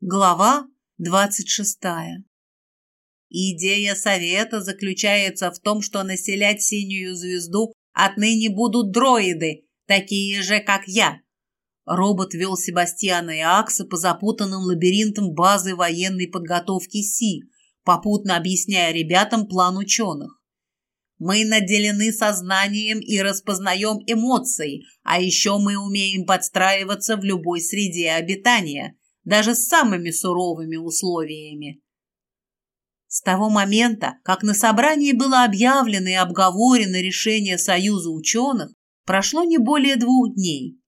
Глава двадцать шестая. Идея совета заключается в том, что населять синюю звезду отныне будут дроиды, такие же, как я. Робот вел Себастьяна и Акса по запутанным лабиринтам базы военной подготовки Си, попутно объясняя ребятам план ученых. Мы наделены сознанием и распознаем эмоции, а еще мы умеем подстраиваться в любой среде обитания – даже с самыми суровыми условиями. С того момента, как на собрании было объявлено и обговорено решение Союза ученых, прошло не более двух дней.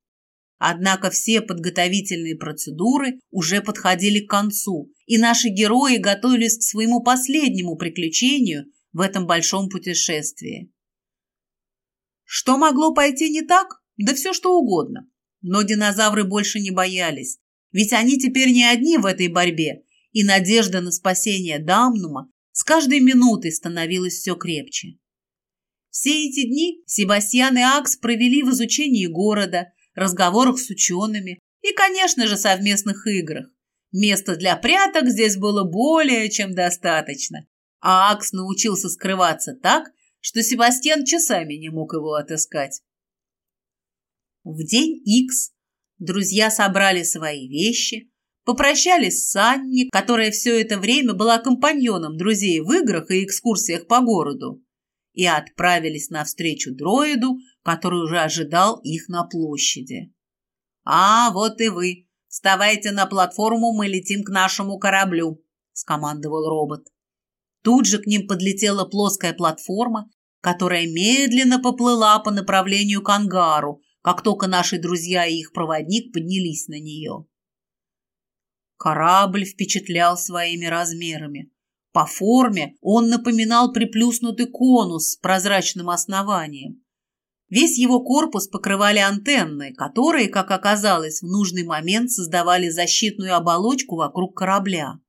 Однако все подготовительные процедуры уже подходили к концу, и наши герои готовились к своему последнему приключению в этом большом путешествии. Что могло пойти не так? Да все что угодно. Но динозавры больше не боялись, ведь они теперь не одни в этой борьбе, и надежда на спасение Дамнума с каждой минутой становилась все крепче. Все эти дни Себастьян и Акс провели в изучении города, разговорах с учеными и, конечно же, совместных играх. Места для пряток здесь было более чем достаточно, а Акс научился скрываться так, что Себастьян часами не мог его отыскать. В день Икс Друзья собрали свои вещи, попрощались с Анни, которая все это время была компаньоном друзей в играх и экскурсиях по городу, и отправились навстречу дроиду, который уже ожидал их на площади. «А, вот и вы. Вставайте на платформу, мы летим к нашему кораблю», — скомандовал робот. Тут же к ним подлетела плоская платформа, которая медленно поплыла по направлению к ангару, как только наши друзья и их проводник поднялись на нее. Корабль впечатлял своими размерами. По форме он напоминал приплюснутый конус с прозрачным основанием. Весь его корпус покрывали антенны, которые, как оказалось, в нужный момент создавали защитную оболочку вокруг корабля.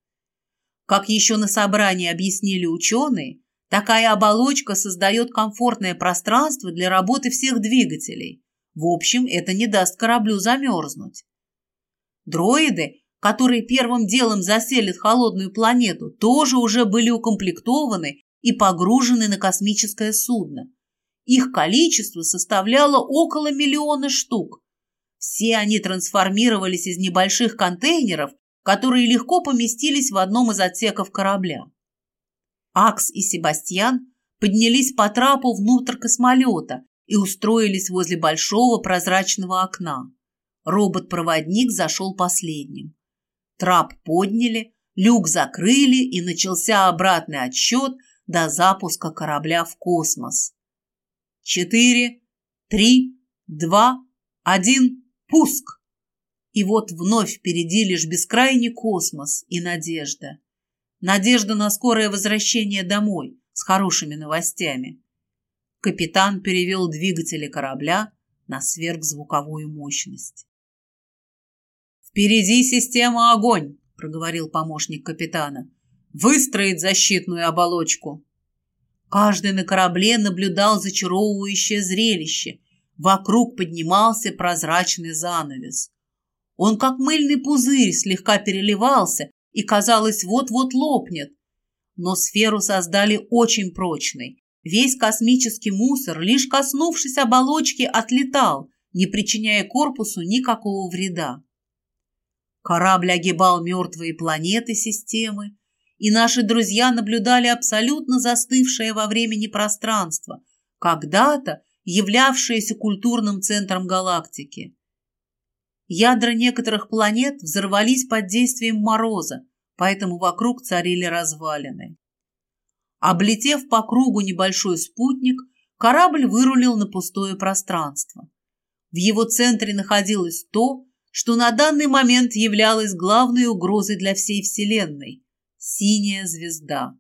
Как еще на собрании объяснили ученые, такая оболочка создает комфортное пространство для работы всех двигателей, в общем, это не даст кораблю замерзнуть. Дроиды, которые первым делом заселят холодную планету, тоже уже были укомплектованы и погружены на космическое судно. Их количество составляло около миллиона штук. Все они трансформировались из небольших контейнеров, которые легко поместились в одном из отсеков корабля. Акс и Себастьян поднялись по трапу внутрь космолета и устроились возле большого прозрачного окна. Робот-проводник зашел последним. Трап подняли, люк закрыли и начался обратный отсчет до запуска корабля в космос. Четыре, три, два, один, пуск! И вот вновь впереди лишь бескрайний космос и надежда. Надежда на скорое возвращение домой с хорошими новостями капитан перевел двигатели корабля на сверхзвуковую мощность. «Впереди система огонь!» – проговорил помощник капитана. «Выстроить защитную оболочку!» Каждый на корабле наблюдал зачаровывающее зрелище. Вокруг поднимался прозрачный занавес. Он, как мыльный пузырь, слегка переливался и, казалось, вот-вот лопнет. Но сферу создали очень прочной, Весь космический мусор, лишь коснувшись оболочки, отлетал, не причиняя корпусу никакого вреда. Корабль огибал мертвые планеты системы, и наши друзья наблюдали абсолютно застывшее во времени пространство, когда-то являвшееся культурным центром галактики. Ядра некоторых планет взорвались под действием мороза, поэтому вокруг царили развалины. Облетев по кругу небольшой спутник, корабль вырулил на пустое пространство. В его центре находилось то, что на данный момент являлось главной угрозой для всей Вселенной – синяя звезда.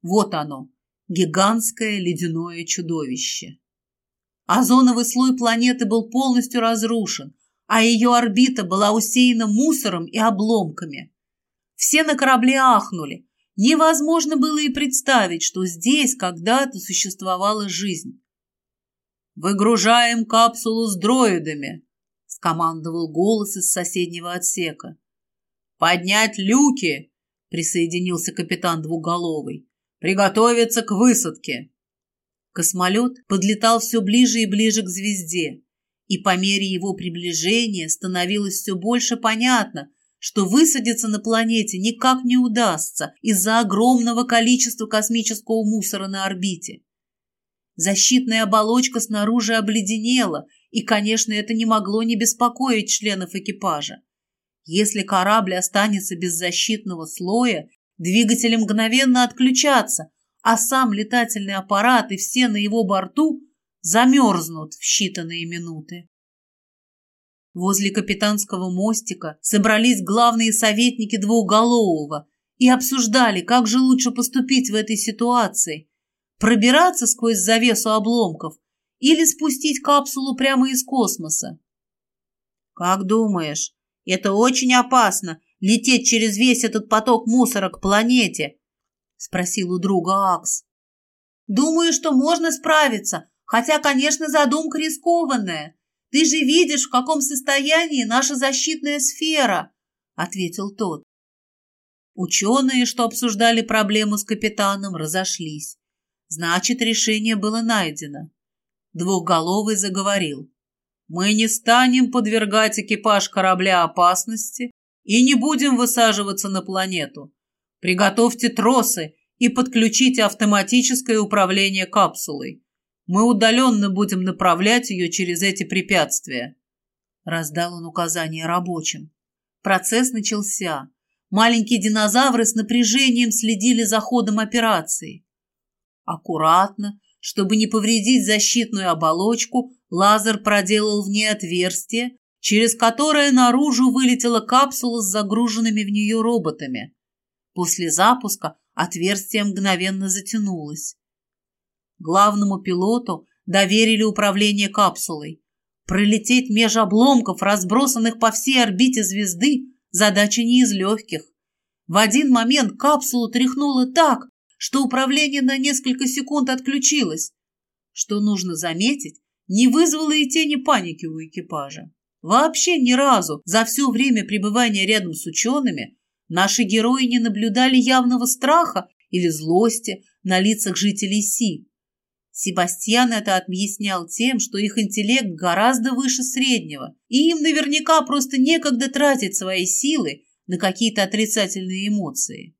Вот оно, гигантское ледяное чудовище. Озоновый слой планеты был полностью разрушен, а ее орбита была усеяна мусором и обломками. Все на корабле ахнули, Невозможно было и представить, что здесь когда-то существовала жизнь. «Выгружаем капсулу с дроидами», — скомандовал голос из соседнего отсека. Поднять люки!» — присоединился капитан Двуголовый. «Приготовиться к высадке!» Космолет подлетал все ближе и ближе к звезде, и по мере его приближения становилось все больше понятно, что высадиться на планете никак не удастся из-за огромного количества космического мусора на орбите. Защитная оболочка снаружи обледенела, и, конечно, это не могло не беспокоить членов экипажа. Если корабль останется без защитного слоя, двигатели мгновенно отключатся, а сам летательный аппарат и все на его борту замерзнут в считанные минуты. Возле капитанского мостика собрались главные советники двухголового и обсуждали, как же лучше поступить в этой ситуации. Пробираться сквозь завесу обломков или спустить капсулу прямо из космоса. «Как думаешь, это очень опасно — лететь через весь этот поток мусора к планете?» — спросил у друга Акс. «Думаю, что можно справиться, хотя, конечно, задумка рискованная. Ты же видишь, в каком состоянии наша защитная сфера», — ответил тот. Ученые, что обсуждали проблему с капитаном, разошлись. Значит, решение было найдено. Двухголовый заговорил. «Мы не станем подвергать экипаж корабля опасности и не будем высаживаться на планету. Приготовьте тросы и подключите автоматическое управление капсулой. Мы удаленно будем направлять ее через эти препятствия. Раздал он указания рабочим. Процесс начался. Маленькие динозавры с напряжением следили за ходом операции. Аккуратно, чтобы не повредить защитную оболочку, лазер проделал в ней отверстие, через которое наружу вылетела капсула с загруженными в нее роботами. После запуска отверстие мгновенно затянулось. Главному пилоту доверили управление капсулой. Пролететь меж обломков, разбросанных по всей орбите звезды, задача не из легких. В один момент капсулу тряхнуло так, что управление на несколько секунд отключилось. Что нужно заметить, не вызвало и тени паники у экипажа. Вообще ни разу за все время пребывания рядом с учеными Наши герои не наблюдали явного страха или злости на лицах жителей Си. Себастьян это объяснял тем, что их интеллект гораздо выше среднего, и им наверняка просто некогда тратить свои силы на какие-то отрицательные эмоции.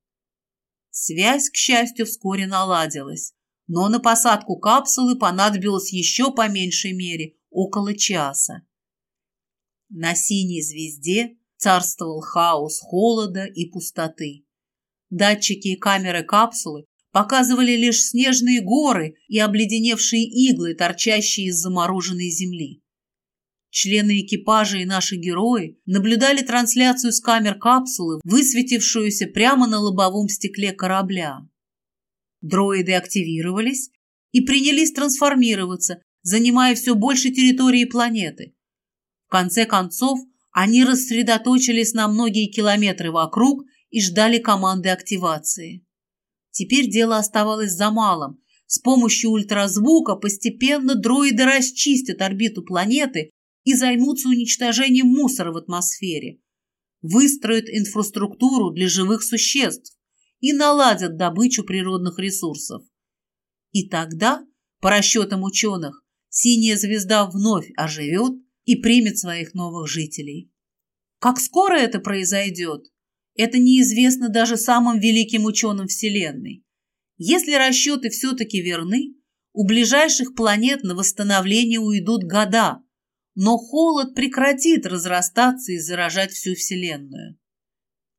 Связь, к счастью, вскоре наладилась, но на посадку капсулы понадобилось еще по меньшей мере около часа. На синей звезде царствовал хаос холода и пустоты. Датчики и камеры капсулы показывали лишь снежные горы и обледеневшие иглы, торчащие из замороженной земли. Члены экипажа и наши герои наблюдали трансляцию с камер капсулы, высветившуюся прямо на лобовом стекле корабля. Дроиды активировались и принялись трансформироваться, занимая все больше территории планеты. В конце концов, они рассредоточились на многие километры вокруг и ждали команды активации. Теперь дело оставалось за малым. С помощью ультразвука постепенно дроиды расчистят орбиту планеты и займутся уничтожением мусора в атмосфере, выстроят инфраструктуру для живых существ и наладят добычу природных ресурсов. И тогда, по расчетам ученых, синяя звезда вновь оживет и примет своих новых жителей. Как скоро это произойдет, это неизвестно даже самым великим ученым Вселенной. Если расчеты все-таки верны, у ближайших планет на восстановление уйдут года, но холод прекратит разрастаться и заражать всю Вселенную.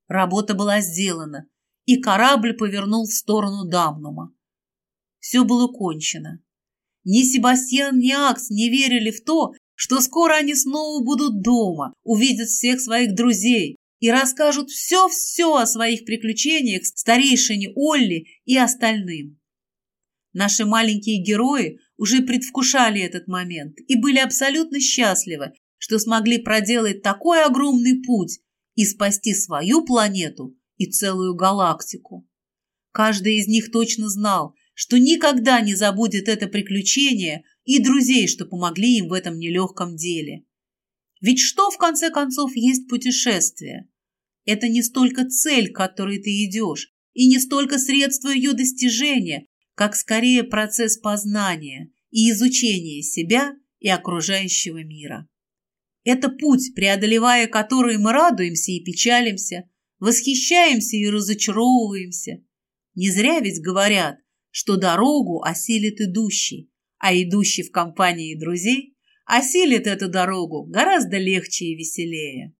Работа была сделана, и корабль повернул в сторону Дамнума. Все было кончено. Ни Себастьян, ни Акс не верили в то, что скоро они снова будут дома, увидят всех своих друзей и расскажут все-все о своих приключениях старейшине Олли и остальным. Наши маленькие герои уже предвкушали этот момент и были абсолютно счастливы, что смогли проделать такой огромный путь и спасти свою планету и целую галактику. Каждый из них точно знал, что никогда не забудет это приключение и друзей, что помогли им в этом нелегком деле. Ведь что, в конце концов, есть путешествие? это не столько цель, к которой ты идешь, и не столько средство ее достижения, как скорее процесс познания и изучения себя и окружающего мира. Это путь, преодолевая который мы радуемся и печалимся, восхищаемся и разочаровываемся. Не зря ведь говорят, что дорогу осилит идущий, а идущий в компании друзей осилит эту дорогу гораздо легче и веселее.